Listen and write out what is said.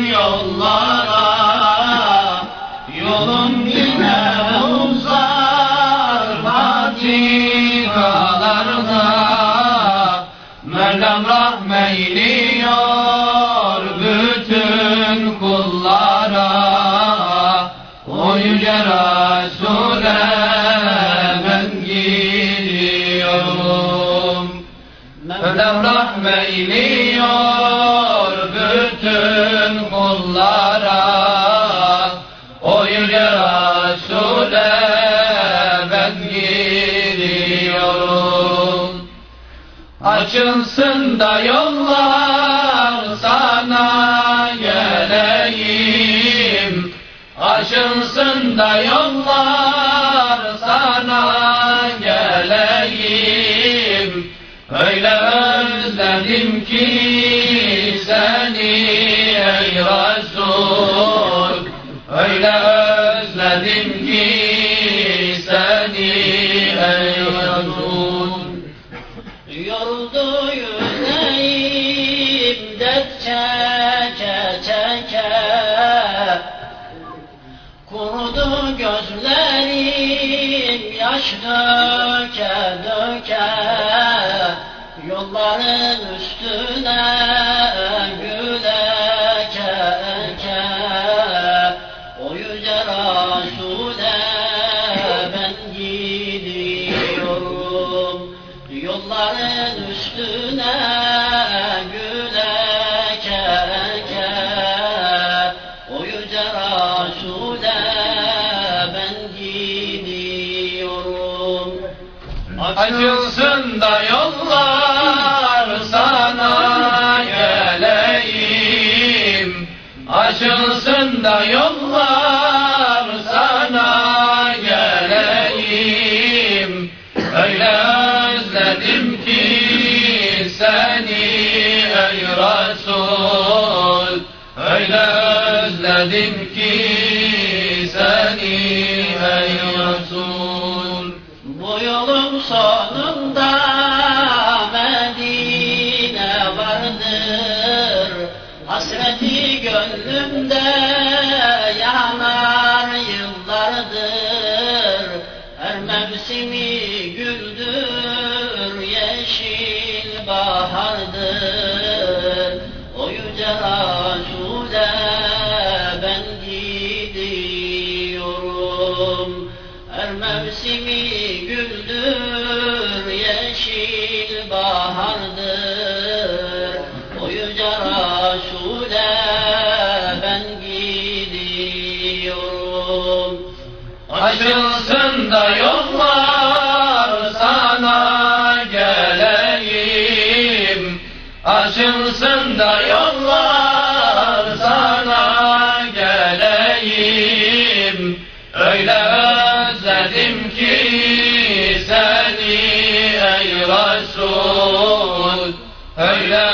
Yollara Mevlam rahmeyliyor bütün kullara. O yüce Resul'e ben gidiyorum. Açılsın da yollar sana geleyim. Açılsın da yollar sana geleyim. Öyle seni ey Resul Öyle özledim ki seni ey Resul Yoruldu yüreğim dert çeke çeke? Kurudu gözlerim yaş döke döke. Yolların üstüne üstüne güleke eke O yüce Resul'e ben gidiyorum. Açılsın da yollar sana geleyim. Açılsın da yollar sana geleyim. Öyle özledim ki seni ey Resul Bu yolun sonunda Medine vardır. Hasreti gönlümde yanar yıllardır. Her mevsimi güldür yeşil bahardır. O yüce her mevsimi güldür yeşil bahardır. O yüce ben gidiyorum. Açılsın da yollar sana geleyim. Açılsın da yollar seni ey Resul Öyle